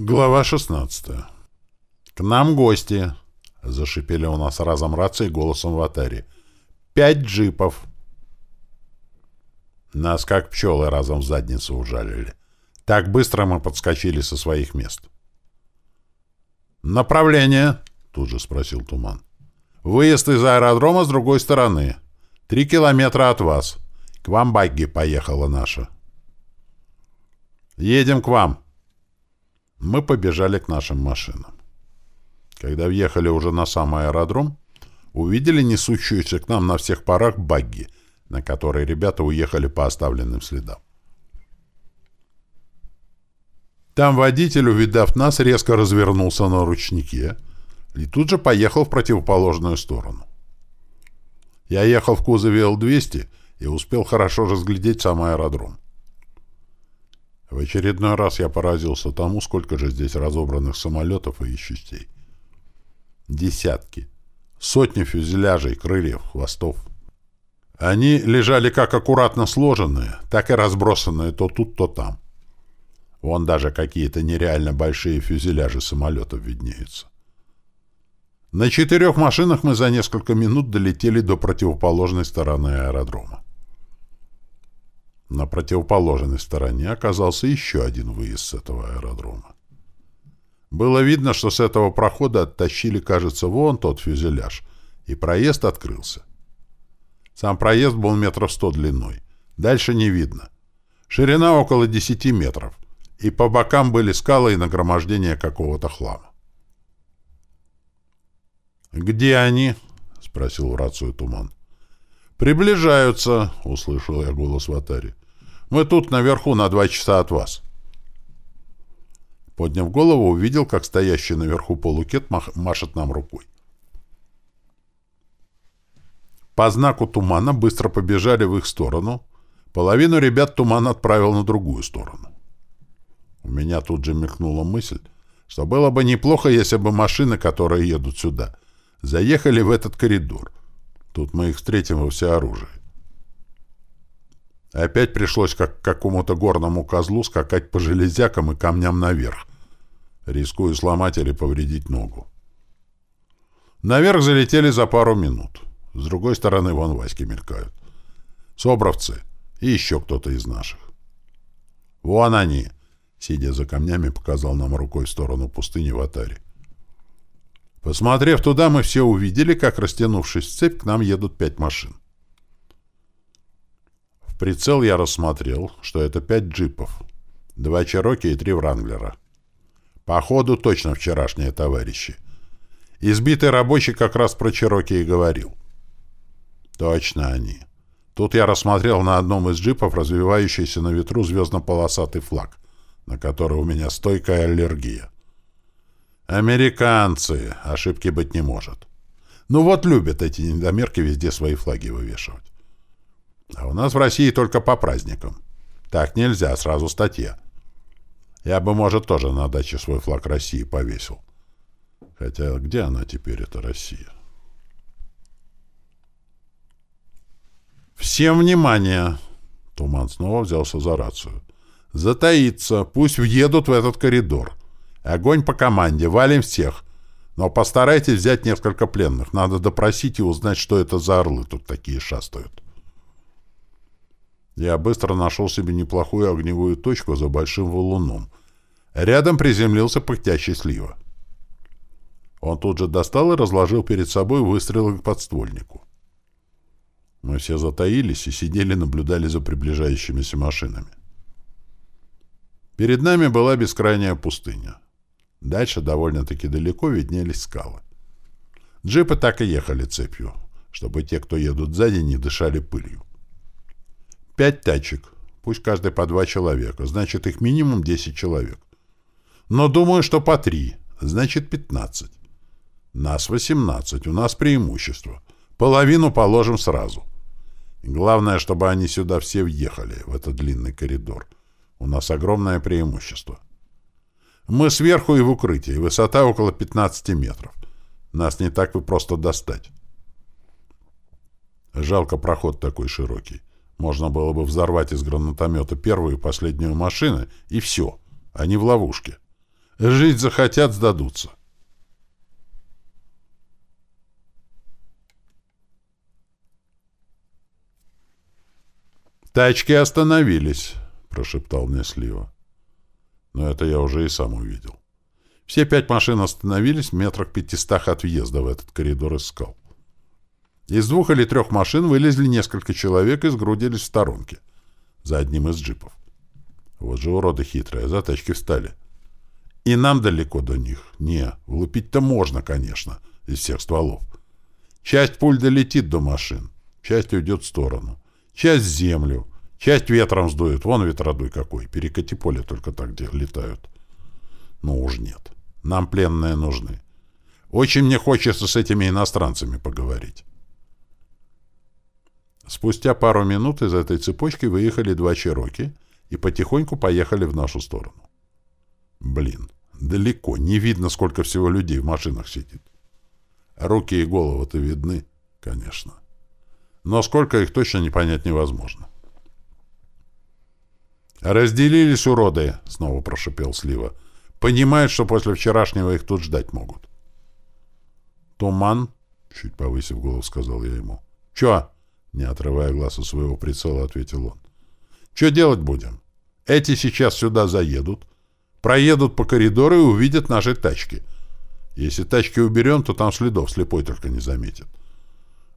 Глава 16. «К нам гости!» — зашипели у нас разом рации голосом в атаре. «Пять джипов!» Нас как пчелы разом в задницу ужалили. Так быстро мы подскочили со своих мест. «Направление?» — тут же спросил Туман. «Выезд из аэродрома с другой стороны. Три километра от вас. К вам багги поехала наша». «Едем к вам!» Мы побежали к нашим машинам. Когда въехали уже на сам аэродром, увидели несущуюся к нам на всех парах багги, на которой ребята уехали по оставленным следам. Там водитель, увидав нас, резко развернулся на ручнике и тут же поехал в противоположную сторону. Я ехал в кузове Л-200 и успел хорошо разглядеть сам аэродром. В очередной раз я поразился тому, сколько же здесь разобранных самолетов и их частей. Десятки. Сотни фюзеляжей, крыльев, хвостов. Они лежали как аккуратно сложенные, так и разбросанные то тут, то там. Вон даже какие-то нереально большие фюзеляжи самолетов виднеются. На четырех машинах мы за несколько минут долетели до противоположной стороны аэродрома. На противоположной стороне оказался еще один выезд с этого аэродрома. Было видно, что с этого прохода оттащили, кажется, вон тот фюзеляж, и проезд открылся. Сам проезд был метров сто длиной. Дальше не видно. Ширина около десяти метров, и по бокам были скалы и нагромождение какого-то хлама. «Где они?» — спросил в рацию Туман. «Приближаются», — услышал я голос в атаре. «Мы тут наверху на два часа от вас». Подняв голову, увидел, как стоящий наверху полукет мах машет нам рукой. По знаку тумана быстро побежали в их сторону. Половину ребят туман отправил на другую сторону. У меня тут же мелькнула мысль, что было бы неплохо, если бы машины, которые едут сюда, заехали в этот коридор. Тут мы их встретим во всеоружии. Опять пришлось как какому-то горному козлу скакать по железякам и камням наверх, рискуя сломать или повредить ногу. Наверх залетели за пару минут. С другой стороны вон Васьки мелькают. Собровцы и еще кто-то из наших. Вон они, сидя за камнями, показал нам рукой в сторону пустыни в Атаре. Посмотрев туда, мы все увидели, как, растянувшись в цепь, к нам едут пять машин. В прицел я рассмотрел, что это пять джипов, два Чероки и три Вранглера. Походу, точно вчерашние товарищи. Избитый рабочий как раз про Чероки и говорил. Точно они. Тут я рассмотрел на одном из джипов развивающийся на ветру звездно-полосатый флаг, на который у меня стойкая аллергия. Американцы. Ошибки быть не может. Ну вот любят эти недомерки везде свои флаги вывешивать. А у нас в России только по праздникам. Так нельзя, сразу статья. Я бы, может, тоже на даче свой флаг России повесил. Хотя где она теперь, эта Россия? «Всем внимание!» Туман снова взялся за рацию. «Затаиться! Пусть въедут в этот коридор. Огонь по команде, валим всех. Но постарайтесь взять несколько пленных. Надо допросить и узнать, что это за орлы тут такие шастают. Я быстро нашел себе неплохую огневую точку за большим валуном. Рядом приземлился пыхтящий слива. Он тут же достал и разложил перед собой выстрелы к подствольнику. Мы все затаились и сидели, наблюдали за приближающимися машинами. Перед нами была бескрайняя пустыня. Дальше довольно-таки далеко виднелись скалы. Джипы так и ехали цепью, чтобы те, кто едут сзади, не дышали пылью. Пять тачек, пусть каждый по два человека, значит их минимум десять человек. Но думаю, что по три, значит пятнадцать. Нас восемнадцать, у нас преимущество. Половину положим сразу. Главное, чтобы они сюда все въехали, в этот длинный коридор. У нас огромное преимущество. Мы сверху и в укрытии, высота около 15 метров. Нас не так вы просто достать. Жалко проход такой широкий. Можно было бы взорвать из гранатомета первую и последнюю машины, и все. Они в ловушке. Жить захотят, сдадутся. «Тачки остановились», — прошептал мне Слива. Но это я уже и сам увидел. Все пять машин остановились в метрах пятистах от въезда в этот коридор из скал. Из двух или трех машин вылезли несколько человек и сгрудились в сторонке, за одним из джипов. Вот же уроды хитрые, за тачки встали. И нам далеко до них. Не, влупить-то можно, конечно, из всех стволов. Часть пуль долетит до машин, часть уйдет в сторону, часть в землю, часть ветром сдует. Вон ветродуй какой, перекати поле только так где летают. Ну уж нет, нам пленные нужны. Очень мне хочется с этими иностранцами поговорить. Спустя пару минут из этой цепочки выехали два чероки и потихоньку поехали в нашу сторону. Блин, далеко, не видно, сколько всего людей в машинах сидит. Руки и головы-то видны, конечно. Но сколько их точно не понять невозможно. «Разделились, уроды!» — снова прошипел Слива. «Понимают, что после вчерашнего их тут ждать могут». «Туман?» — чуть повысив голос, сказал я ему. «Чё?» Не отрывая глаз от своего прицела, ответил он. Что делать будем? Эти сейчас сюда заедут, проедут по коридору и увидят наши тачки. Если тачки уберем, то там следов слепой только не заметит.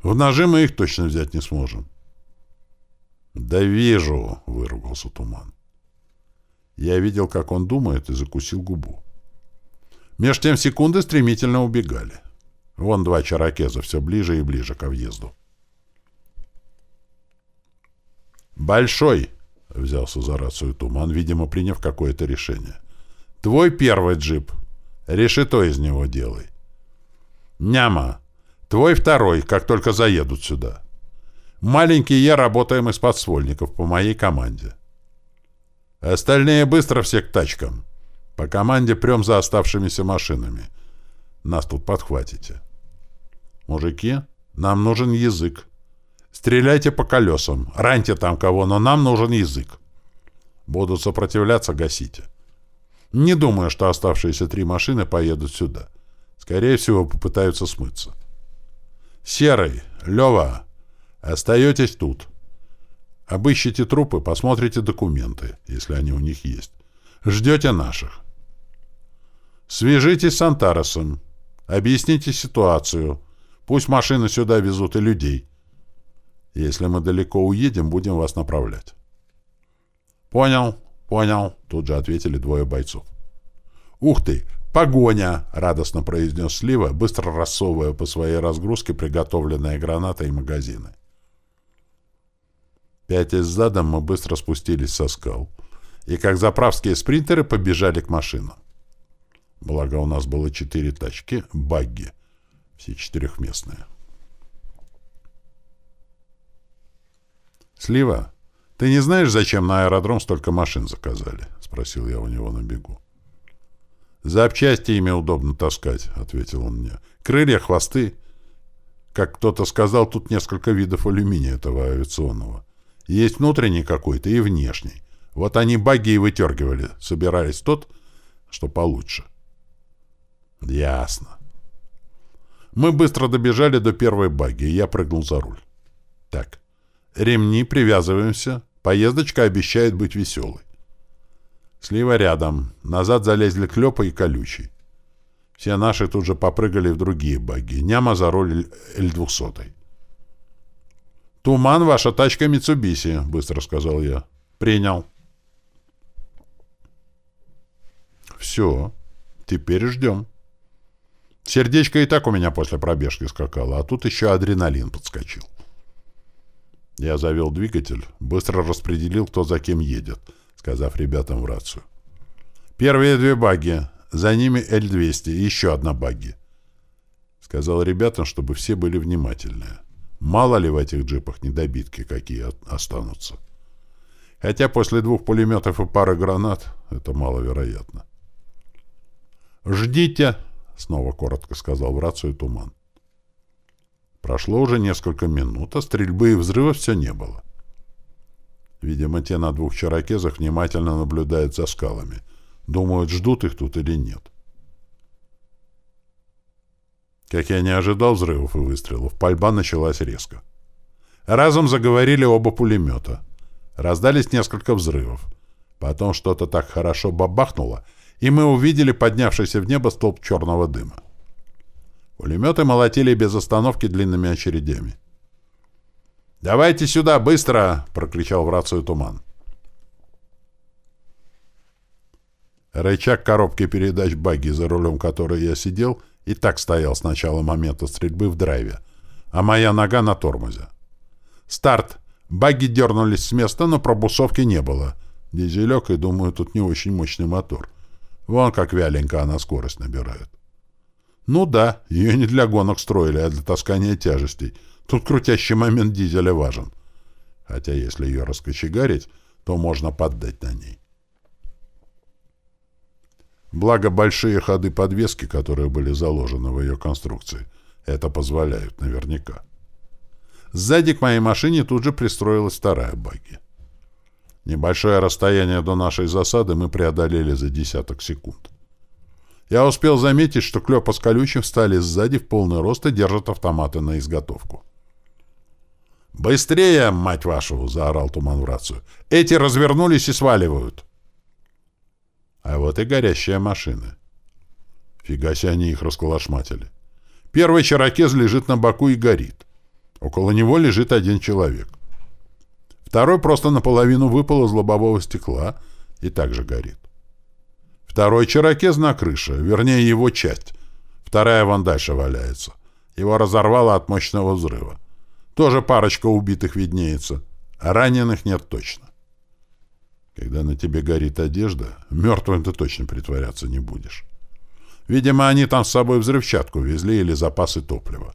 В ножи мы их точно взять не сможем. «Да вижу!» — выругался Туман. Я видел, как он думает, и закусил губу. Меж тем секунды стремительно убегали. Вон два чаракеза все ближе и ближе ко въезду. «Большой!» — взялся за рацию Туман, видимо, приняв какое-то решение. «Твой первый джип. Решето из него делай. Няма. Твой второй, как только заедут сюда. Маленький я работаем из подствольников по моей команде. Остальные быстро все к тачкам. По команде прем за оставшимися машинами. Нас тут подхватите. Мужики, нам нужен язык. Стреляйте по колесам, раньте там кого, но нам нужен язык. Будут сопротивляться, гасите. Не думаю, что оставшиеся три машины поедут сюда. Скорее всего, попытаются смыться. Серый, Лева, остаетесь тут. Обыщите трупы, посмотрите документы, если они у них есть. Ждете наших. Свяжитесь с Антаресом. Объясните ситуацию. Пусть машины сюда везут и людей. Если мы далеко уедем, будем вас направлять. Понял, понял, тут же ответили двое бойцов. Ух ты, погоня, радостно произнес Слива, быстро рассовывая по своей разгрузке приготовленные гранаты и магазины. Пятясь задом, мы быстро спустились со скал и, как заправские спринтеры, побежали к машинам. Благо, у нас было четыре тачки, багги, все четырехместные. «Слива, ты не знаешь, зачем на аэродром столько машин заказали?» — спросил я у него на бегу. «Запчасти ими удобно таскать», — ответил он мне. «Крылья, хвосты. Как кто-то сказал, тут несколько видов алюминия этого авиационного. Есть внутренний какой-то и внешний. Вот они баги и вытергивали, собирались тот, что получше». «Ясно». Мы быстро добежали до первой баги, и я прыгнул за руль. «Так, Ремни, привязываемся. Поездочка обещает быть веселой. Слива рядом. Назад залезли Клёпа и Колючий. Все наши тут же попрыгали в другие баги. Няма за руль Л-200. «Туман, ваша тачка Митсубиси», — быстро сказал я. «Принял». «Все. Теперь ждем». Сердечко и так у меня после пробежки скакало, а тут еще адреналин подскочил. Я завел двигатель, быстро распределил, кто за кем едет, сказав ребятам в рацию. «Первые две багги, за ними Л-200 и еще одна багги», — сказал ребятам, чтобы все были внимательные. Мало ли в этих джипах недобитки какие останутся. Хотя после двух пулеметов и пары гранат это маловероятно. «Ждите!» — снова коротко сказал в рацию Туман. Прошло уже несколько минут, а стрельбы и взрывов все не было. Видимо, те на двух чаракезах внимательно наблюдают за скалами, Думают, ждут их тут или нет. Как я не ожидал взрывов и выстрелов, пальба началась резко. Разом заговорили оба пулемета. Раздались несколько взрывов. Потом что-то так хорошо бабахнуло, и мы увидели поднявшийся в небо столб черного дыма. Пулеметы молотили без остановки длинными очередями. «Давайте сюда, быстро!» — прокричал в рацию туман. Рычаг коробки передач багги, за рулем которой я сидел, и так стоял с начала момента стрельбы в драйве, а моя нога на тормозе. Старт! Багги дернулись с места, но пробусовки не было. Дизелек, и думаю, тут не очень мощный мотор. Вон как вяленько она скорость набирает. Ну да, ее не для гонок строили, а для таскания тяжестей. Тут крутящий момент дизеля важен. Хотя если ее раскочегарить, то можно поддать на ней. Благо большие ходы подвески, которые были заложены в ее конструкции, это позволяют наверняка. Сзади к моей машине тут же пристроилась вторая багги. Небольшое расстояние до нашей засады мы преодолели за десяток секунд. Я успел заметить, что Клёпа с Колючим встали сзади в полный рост и держат автоматы на изготовку. «Быстрее, мать вашу!» — заорал Туман в рацию. «Эти развернулись и сваливают!» Вот и горящая машина. Фига себе они их расколошматили. Первый чаракез лежит на боку и горит. Около него лежит один человек. Второй просто наполовину выпал из лобового стекла и также горит. Второй чаракез на крыше, вернее его часть. Вторая вон дальше валяется. Его разорвало от мощного взрыва. Тоже парочка убитых виднеется, а раненых нет точно. Когда на тебе горит одежда, мертвым ты точно притворяться не будешь. Видимо, они там с собой взрывчатку везли или запасы топлива.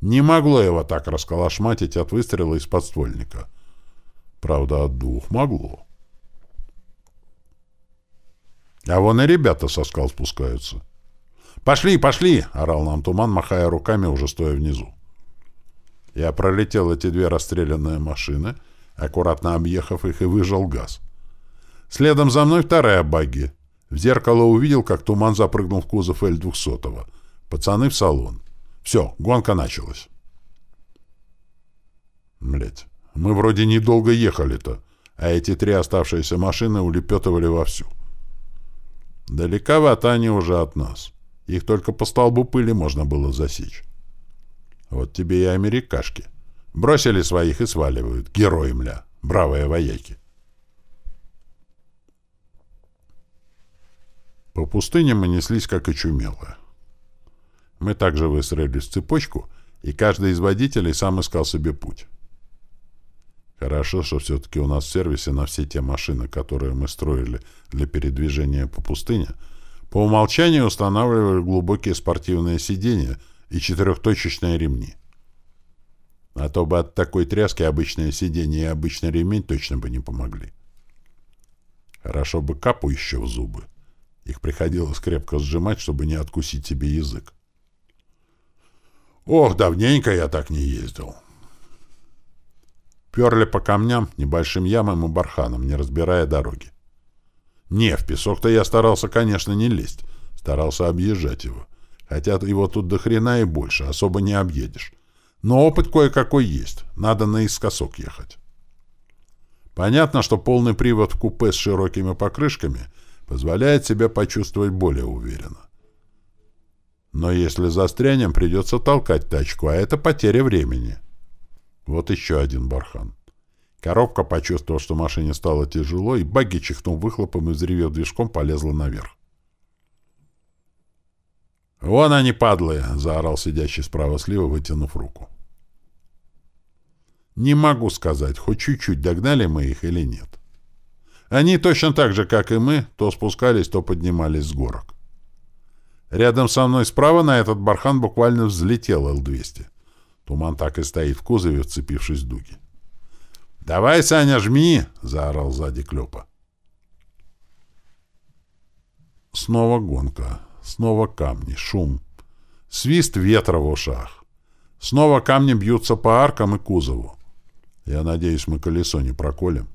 Не могло его так расколошматить от выстрела из подствольника. Правда, от двух могло. А вон и ребята со скал спускаются. «Пошли, пошли!» — орал нам туман, махая руками, уже стоя внизу. Я пролетел эти две расстрелянные машины, аккуратно объехав их, и выжал газ. Следом за мной вторая багги. В зеркало увидел, как туман запрыгнул в кузов Л-200. Пацаны в салон. Все, гонка началась. Блять, мы вроде недолго ехали-то, а эти три оставшиеся машины улепетывали вовсю. Далековато они уже от нас. Их только по столбу пыли можно было засечь. Вот тебе и америкашки. Бросили своих и сваливают. Герои, мля. Бравые вояки. По пустыне мы неслись, как и чумело. Мы также выстроились в цепочку, и каждый из водителей сам искал себе путь. Хорошо, что все-таки у нас в сервисе на все те машины, которые мы строили для передвижения по пустыне, по умолчанию устанавливали глубокие спортивные сиденья и четырехточечные ремни. А то бы от такой тряски обычное сиденье и обычный ремень точно бы не помогли. Хорошо бы капу еще в зубы. Их приходилось крепко сжимать, чтобы не откусить себе язык. Ох, давненько я так не ездил. Перли по камням, небольшим ямам и барханам, не разбирая дороги. Не, в песок-то я старался, конечно, не лезть. Старался объезжать его. Хотя его тут до хрена и больше, особо не объедешь. Но опыт кое-какой есть. Надо наискосок ехать. Понятно, что полный привод в купе с широкими покрышками позволяет себя почувствовать более уверенно. Но если застрянем, придется толкать тачку, а это потеря времени. Вот еще один бархан. Коробка, почувствовав, что машине стало тяжело, и багги, чихнув выхлопом и взревев движком, полезла наверх. «Вон они, падлы!» — заорал сидящий справа-слева, вытянув руку. Не могу сказать, хоть чуть-чуть догнали мы их или нет. Они точно так же, как и мы, то спускались, то поднимались с горок. Рядом со мной справа на этот бархан буквально взлетел Л-200. Туман так и стоит в кузове, вцепившись в дуги. «Давай, Саня, жми!» — заорал сзади Клёпа. Снова гонка. Снова камни, шум. Свист ветра в ушах. Снова камни бьются по аркам и кузову. Я надеюсь, мы колесо не проколем.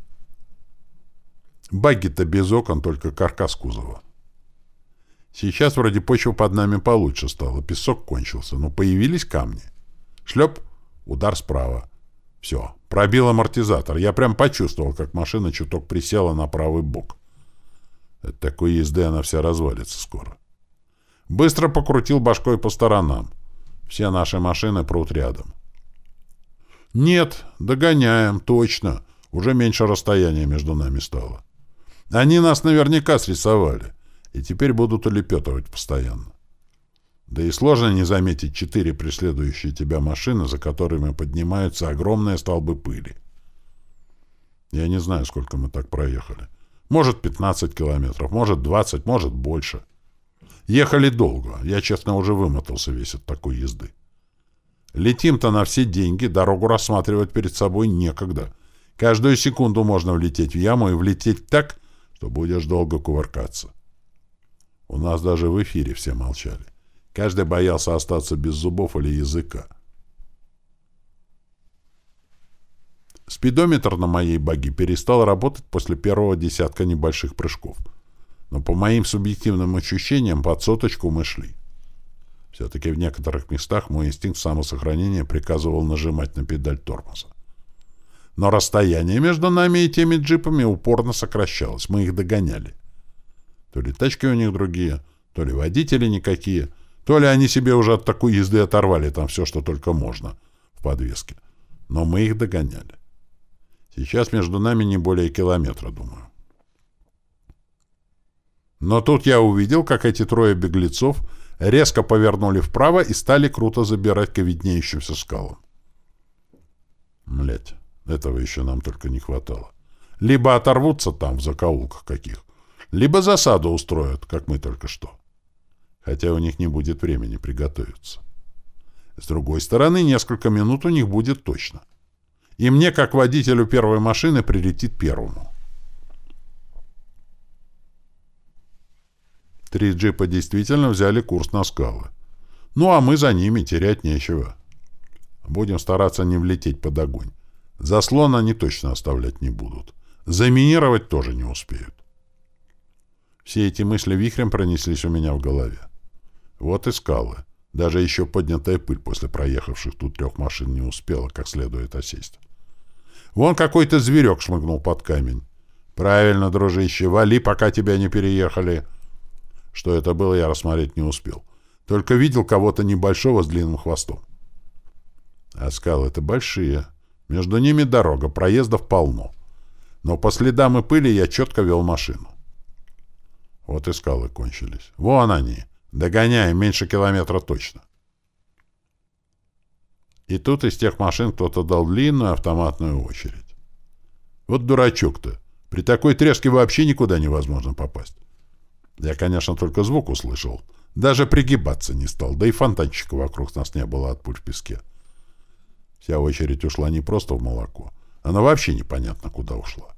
Багги-то без окон, только каркас кузова. Сейчас вроде почва под нами получше стала, песок кончился, но появились камни. Шлеп, удар справа. Все, пробил амортизатор. Я прям почувствовал, как машина чуток присела на правый бок. От такой езды она вся развалится скоро. Быстро покрутил башкой по сторонам. Все наши машины прут рядом. Нет, догоняем, точно. Уже меньше расстояния между нами стало. Они нас наверняка срисовали, и теперь будут улепетывать постоянно. Да и сложно не заметить четыре преследующие тебя машины, за которыми поднимаются огромные столбы пыли. Я не знаю, сколько мы так проехали. Может, 15 километров, может, 20, может, больше. Ехали долго. Я, честно, уже вымотался весь от такой езды. Летим-то на все деньги, дорогу рассматривать перед собой некогда. Каждую секунду можно влететь в яму и влететь так, что будешь долго кувыркаться. У нас даже в эфире все молчали. Каждый боялся остаться без зубов или языка. Спидометр на моей баги перестал работать после первого десятка небольших прыжков. Но по моим субъективным ощущениям под соточку мы шли. Все-таки в некоторых местах мой инстинкт самосохранения приказывал нажимать на педаль тормоза. Но расстояние между нами и теми джипами упорно сокращалось. Мы их догоняли. То ли тачки у них другие, то ли водители никакие, то ли они себе уже от такой езды оторвали там все, что только можно в подвеске. Но мы их догоняли. Сейчас между нами не более километра, думаю. Но тут я увидел, как эти трое беглецов резко повернули вправо и стали круто забирать к виднеющимся скалам. Млять, этого еще нам только не хватало. Либо оторвутся там, в закоулках каких, либо засаду устроят, как мы только что. Хотя у них не будет времени приготовиться. С другой стороны, несколько минут у них будет точно. И мне, как водителю первой машины, прилетит первому. Три джипа действительно взяли курс на скалы. Ну, а мы за ними терять нечего. Будем стараться не влететь под огонь. Заслон они точно оставлять не будут. Заминировать тоже не успеют. Все эти мысли вихрем пронеслись у меня в голове. Вот и скалы. Даже еще поднятая пыль после проехавших тут трех машин не успела как следует осесть. Вон какой-то зверек шмыгнул под камень. Правильно, дружище, вали, пока тебя не переехали. Что это было, я рассмотреть не успел. Только видел кого-то небольшого с длинным хвостом. А скалы-то большие. Между ними дорога, проездов полно. Но по следам и пыли я четко вел машину. Вот и скалы кончились. Вон они. Догоняем, меньше километра точно. И тут из тех машин кто-то дал длинную автоматную очередь. Вот дурачок-то. При такой треске вообще никуда невозможно попасть. Я, конечно, только звук услышал. Даже пригибаться не стал, да и фонтанчика вокруг нас не было от пуль в песке. Вся очередь ушла не просто в молоко. Она вообще непонятно куда ушла.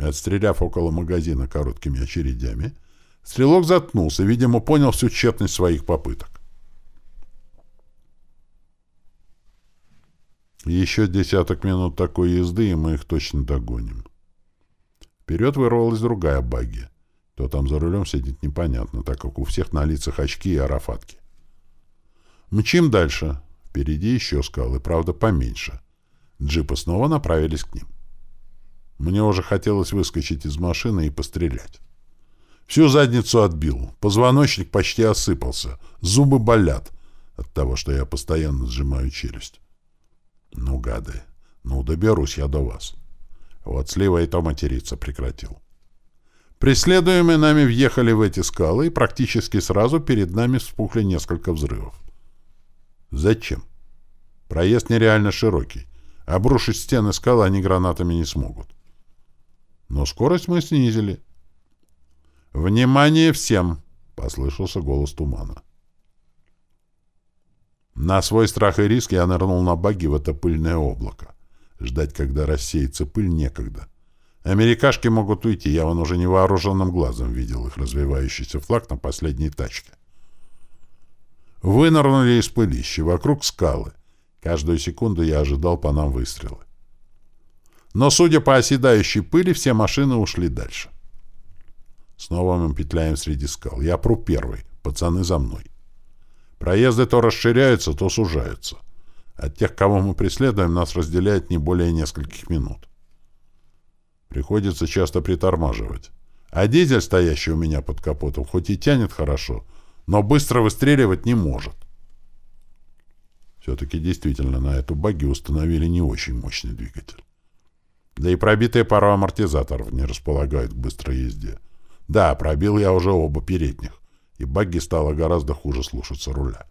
Отстреляв около магазина короткими очередями, стрелок заткнулся, видимо, понял всю тщетность своих попыток. Еще десяток минут такой езды, и мы их точно догоним. Вперед вырвалась другая багги. Кто там за рулем сидит, непонятно, так как у всех на лицах очки и арафатки. Мчим дальше. Впереди еще скалы, правда, поменьше. Джипы снова направились к ним. Мне уже хотелось выскочить из машины и пострелять. Всю задницу отбил, позвоночник почти осыпался, зубы болят от того, что я постоянно сжимаю челюсть. Ну, гады, ну, доберусь я до вас. Вот слива и то материться прекратил. Преследуемые нами въехали в эти скалы, и практически сразу перед нами вспухли несколько взрывов. Зачем? Проезд нереально широкий. Обрушить стены скалы они гранатами не смогут. Но скорость мы снизили. «Внимание всем!» — послышался голос тумана. На свой страх и риск я нырнул на баги в это пыльное облако. Ждать, когда рассеется пыль, некогда. — Америкашки могут уйти, я вон уже невооруженным глазом видел их развивающийся флаг на последней тачке. Вынырнули из пылища, вокруг скалы. Каждую секунду я ожидал по нам выстрелы. Но, судя по оседающей пыли, все машины ушли дальше. Снова мы петляем среди скал. Я пру первый, пацаны за мной. Проезды то расширяются, то сужаются. От тех, кого мы преследуем, нас разделяет не более нескольких минут. Приходится часто притормаживать. А дизель, стоящий у меня под капотом, хоть и тянет хорошо, но быстро выстреливать не может. Все-таки действительно на эту багги установили не очень мощный двигатель. Да и пробитые пару амортизаторов не располагают к быстрой езде. Да, пробил я уже оба передних, и багги стало гораздо хуже слушаться руля.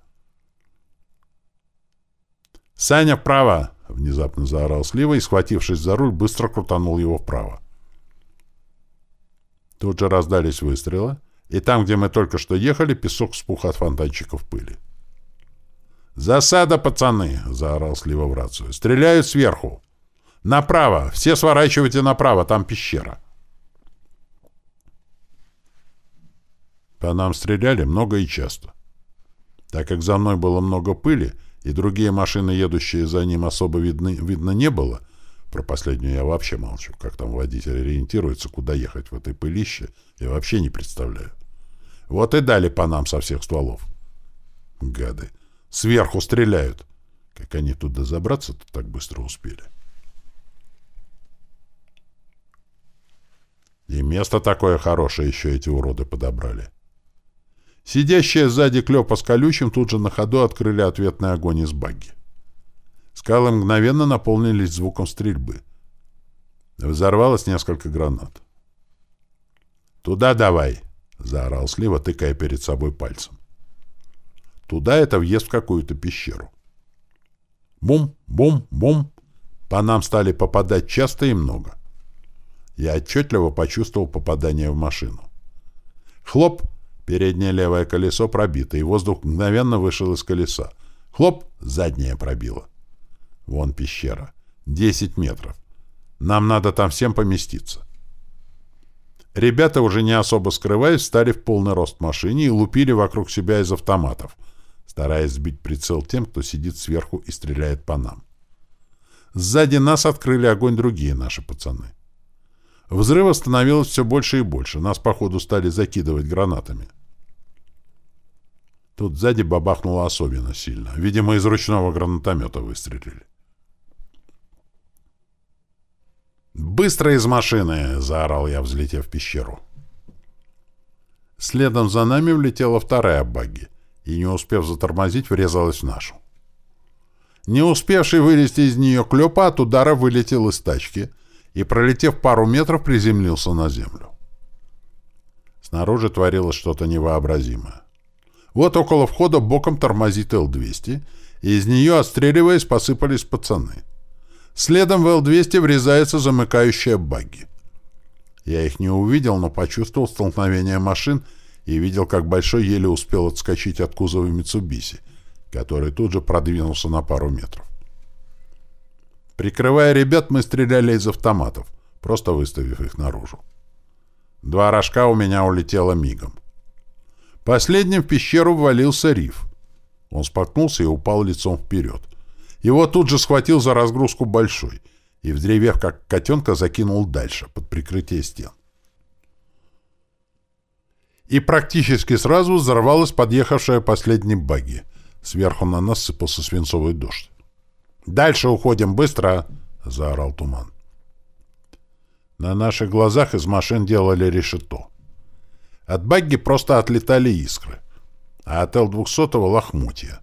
«Саня, вправо!» — внезапно заорал Слива и, схватившись за руль, быстро крутанул его вправо. Тут же раздались выстрелы, и там, где мы только что ехали, песок вспух от фонтанчиков пыли. «Засада, пацаны!» — заорал Слива в рацию. «Стреляют сверху! Направо! Все сворачивайте направо, там пещера!» По нам стреляли много и часто. Так как за мной было много пыли, и другие машины, едущие за ним, особо видны, видно не было, про последнюю я вообще молчу, как там водитель ориентируется, куда ехать в этой пылище, я вообще не представляю. Вот и дали по нам со всех стволов. Гады. Сверху стреляют. Как они туда забраться-то так быстро успели. И место такое хорошее еще эти уроды подобрали. Сидящие сзади Клёпа с колючим тут же на ходу открыли ответный огонь из багги. Скалы мгновенно наполнились звуком стрельбы. Взорвалось несколько гранат. «Туда давай!» — заорал Слива, тыкая перед собой пальцем. Туда это въезд в какую-то пещеру. Бум, бум, бум. По нам стали попадать часто и много. Я отчетливо почувствовал попадание в машину. Хлоп! Переднее левое колесо пробито, и воздух мгновенно вышел из колеса. Хлоп! Заднее пробило. Вон пещера. Десять метров. Нам надо там всем поместиться. Ребята, уже не особо скрываясь, стали в полный рост машине и лупили вокруг себя из автоматов — стараясь сбить прицел тем, кто сидит сверху и стреляет по нам. Сзади нас открыли огонь другие наши пацаны. Взрыва становилось все больше и больше. Нас, походу, стали закидывать гранатами. Тут сзади бабахнуло особенно сильно. Видимо, из ручного гранатомета выстрелили. «Быстро из машины!» — заорал я, взлетев в пещеру. Следом за нами влетела вторая багги и, не успев затормозить, врезалась в нашу. Не успевший вылезти из нее клёпа от удара вылетел из тачки и, пролетев пару метров, приземлился на землю. Снаружи творилось что-то невообразимое. Вот около входа боком тормозит Л-200, и из нее, отстреливаясь, посыпались пацаны. Следом в Л-200 врезается замыкающая багги. Я их не увидел, но почувствовал столкновение машин и видел, как Большой еле успел отскочить от кузова Митсубиси, который тут же продвинулся на пару метров. Прикрывая ребят, мы стреляли из автоматов, просто выставив их наружу. Два рожка у меня улетело мигом. Последним в пещеру ввалился риф. Он споткнулся и упал лицом вперед. Его тут же схватил за разгрузку Большой и, вздревев как котенка, закинул дальше, под прикрытие стен и практически сразу взорвалась подъехавшая последний багги. Сверху на нас сыпался свинцовый дождь. «Дальше уходим, быстро!» — заорал туман. На наших глазах из машин делали решето. От багги просто отлетали искры, а от Л-200 — лохмотья.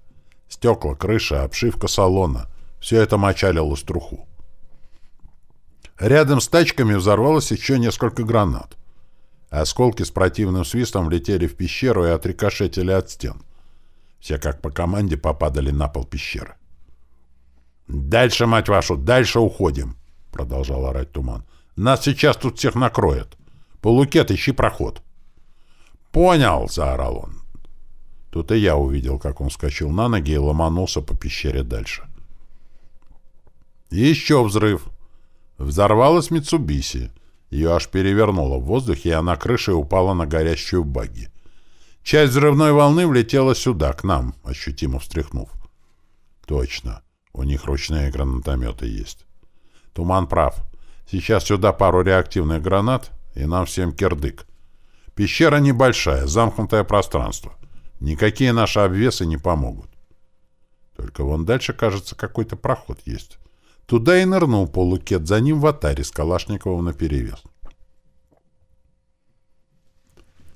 Стекла, крыша, обшивка салона — все это мочалилось в труху. Рядом с тачками взорвалось еще несколько гранат — Осколки с противным свистом влетели в пещеру и отрикошетили от стен. Все как по команде попадали на пол пещеры. «Дальше, мать вашу, дальше уходим!» — продолжал орать туман. «Нас сейчас тут всех накроет. Полукет, ищи проход!» «Понял!» — заорал он. Тут и я увидел, как он вскочил на ноги и ломанулся по пещере дальше. Еще взрыв. Взорвалась Митсубиси. Ее аж перевернуло в воздухе, и она крышей упала на горящую багги. Часть взрывной волны влетела сюда, к нам, ощутимо встряхнув. Точно, у них ручные гранатометы есть. Туман прав. Сейчас сюда пару реактивных гранат, и нам всем кирдык. Пещера небольшая, замкнутое пространство. Никакие наши обвесы не помогут. Только вон дальше, кажется, какой-то проход есть. Туда и нырнул полукет, за ним в атаре с Калашниковым наперевес.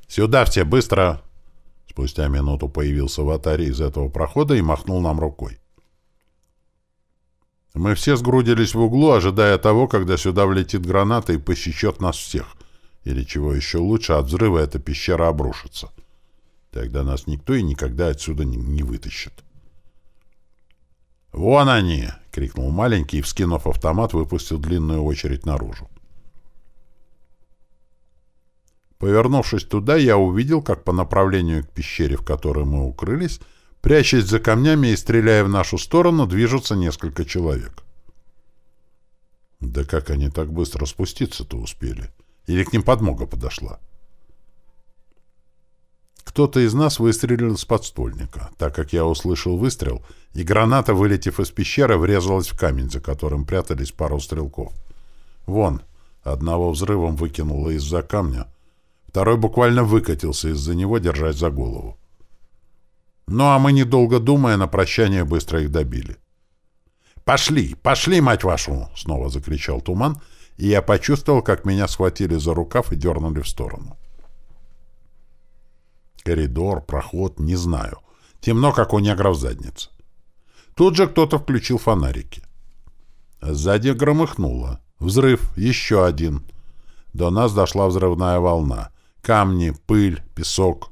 «Сюда все, быстро!» Спустя минуту появился в атаре из этого прохода и махнул нам рукой. Мы все сгрудились в углу, ожидая того, когда сюда влетит граната и посечет нас всех. Или, чего еще лучше, от взрыва эта пещера обрушится. Тогда нас никто и никогда отсюда не, вытащит. «Вон они!» — крикнул маленький и, вскинув автомат, выпустил длинную очередь наружу. Повернувшись туда, я увидел, как по направлению к пещере, в которой мы укрылись, прячась за камнями и стреляя в нашу сторону, движутся несколько человек. Да как они так быстро спуститься-то успели? Или к ним подмога подошла? Кто-то из нас выстрелил с подствольника, так как я услышал выстрел, и граната, вылетев из пещеры, врезалась в камень, за которым прятались пару стрелков. Вон, одного взрывом выкинуло из-за камня, второй буквально выкатился из-за него, держась за голову. Ну а мы, недолго думая, на прощание быстро их добили. «Пошли! Пошли, мать вашу!» — снова закричал туман, и я почувствовал, как меня схватили за рукав и дернули в сторону. Коридор, проход, не знаю. Темно, как у негра в. Тут же кто-то включил фонарики. Сзади громыхнуло. Взрыв, еще один. До нас дошла взрывная волна. Камни, пыль, песок.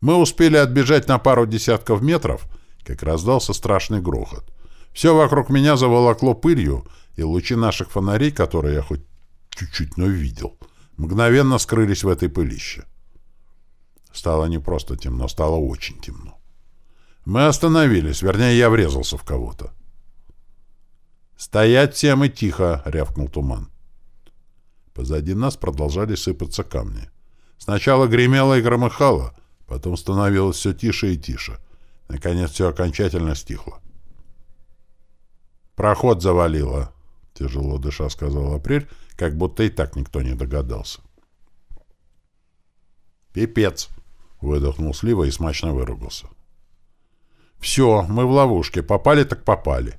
Мы успели отбежать на пару десятков метров, как раздался страшный грохот. Все вокруг меня заволокло пылью, и лучи наших фонарей, которые я хоть чуть-чуть, но видел, мгновенно скрылись в этой пылище. Стало не просто темно, стало очень темно. Мы остановились, вернее, я врезался в кого-то. «Стоять всем и тихо!» — рявкнул туман. Позади нас продолжали сыпаться камни. Сначала гремело и громыхало, потом становилось все тише и тише. Наконец все окончательно стихло. «Проход завалило», — тяжело дыша сказал Апрель, как будто и так никто не догадался. «Пипец!» Выдохнул Слива и смачно выругался. «Все, мы в ловушке. Попали так попали».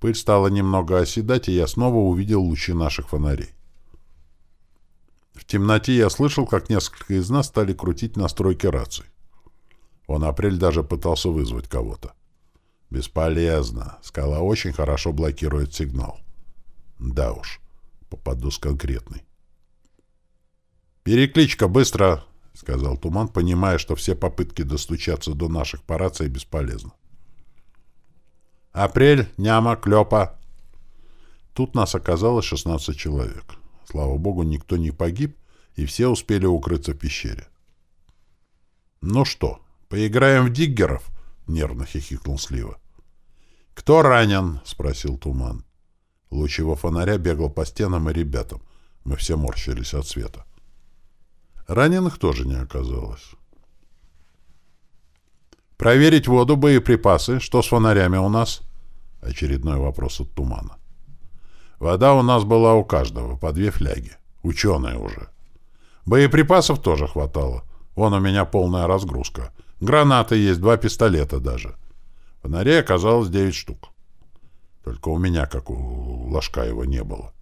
Пыль стала немного оседать, и я снова увидел лучи наших фонарей. В темноте я слышал, как несколько из нас стали крутить настройки раций. Он апрель даже пытался вызвать кого-то. Бесполезно. Скала очень хорошо блокирует сигнал. Да уж, попаду с конкретной. «Перекличка, быстро!» — сказал Туман, понимая, что все попытки достучаться до наших по рации бесполезны. «Апрель, Няма, Клёпа!» Тут нас оказалось 16 человек. Слава богу, никто не погиб, и все успели укрыться в пещере. «Ну что, поиграем в диггеров?» — нервно хихикнул Слива. «Кто ранен?» — спросил Туман. Луч его фонаря бегал по стенам и ребятам. Мы все морщились от света. Раненых тоже не оказалось. «Проверить воду, боеприпасы. Что с фонарями у нас?» Очередной вопрос от тумана. «Вода у нас была у каждого, по две фляги. Ученые уже. Боеприпасов тоже хватало. Вон у меня полная разгрузка. Гранаты есть, два пистолета даже. Фонарей оказалось девять штук. Только у меня, как у ложка, его не было.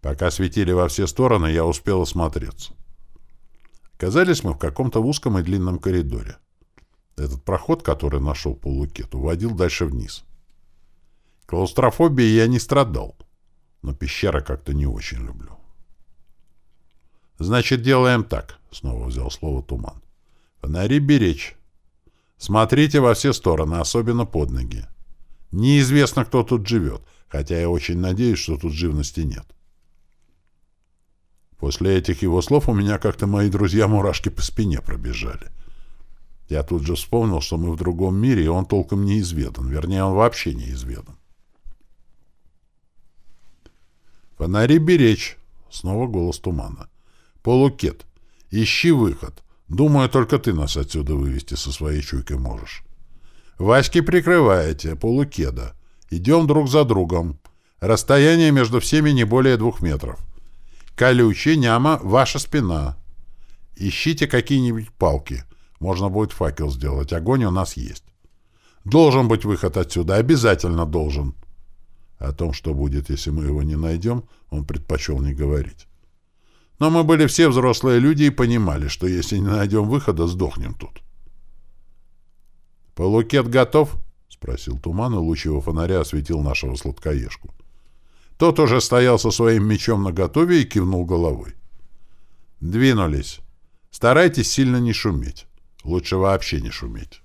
Пока светили во все стороны, я успел осмотреться. Оказались мы в каком-то узком и длинном коридоре. Этот проход, который нашел полукет, уводил дальше вниз. Клаустрофобией я не страдал, но пещеры как-то не очень люблю. «Значит, делаем так», — снова взял слово Туман. «Фонари беречь. Смотрите во все стороны, особенно под ноги. Неизвестно, кто тут живет, хотя я очень надеюсь, что тут живности нет. После этих его слов у меня как-то мои друзья мурашки по спине пробежали. Я тут же вспомнил, что мы в другом мире, и он толком неизведан. Вернее, он вообще неизведан. «Фонари беречь!» — снова голос тумана. «Полукет, ищи выход. Думаю, только ты нас отсюда вывести со своей чуйкой можешь. Васьки прикрываете, полукеда. Идем друг за другом. Расстояние между всеми не более двух метров. Колючий, няма, ваша спина. Ищите какие-нибудь палки. Можно будет факел сделать. Огонь у нас есть. Должен быть выход отсюда. Обязательно должен. О том, что будет, если мы его не найдем, он предпочел не говорить. Но мы были все взрослые люди и понимали, что если не найдем выхода, сдохнем тут. «Полукет готов?» — спросил Туман, и луч его фонаря осветил нашего сладкоежку. Тот уже стоял со своим мечом наготове и кивнул головой. «Двинулись. Старайтесь сильно не шуметь. Лучше вообще не шуметь».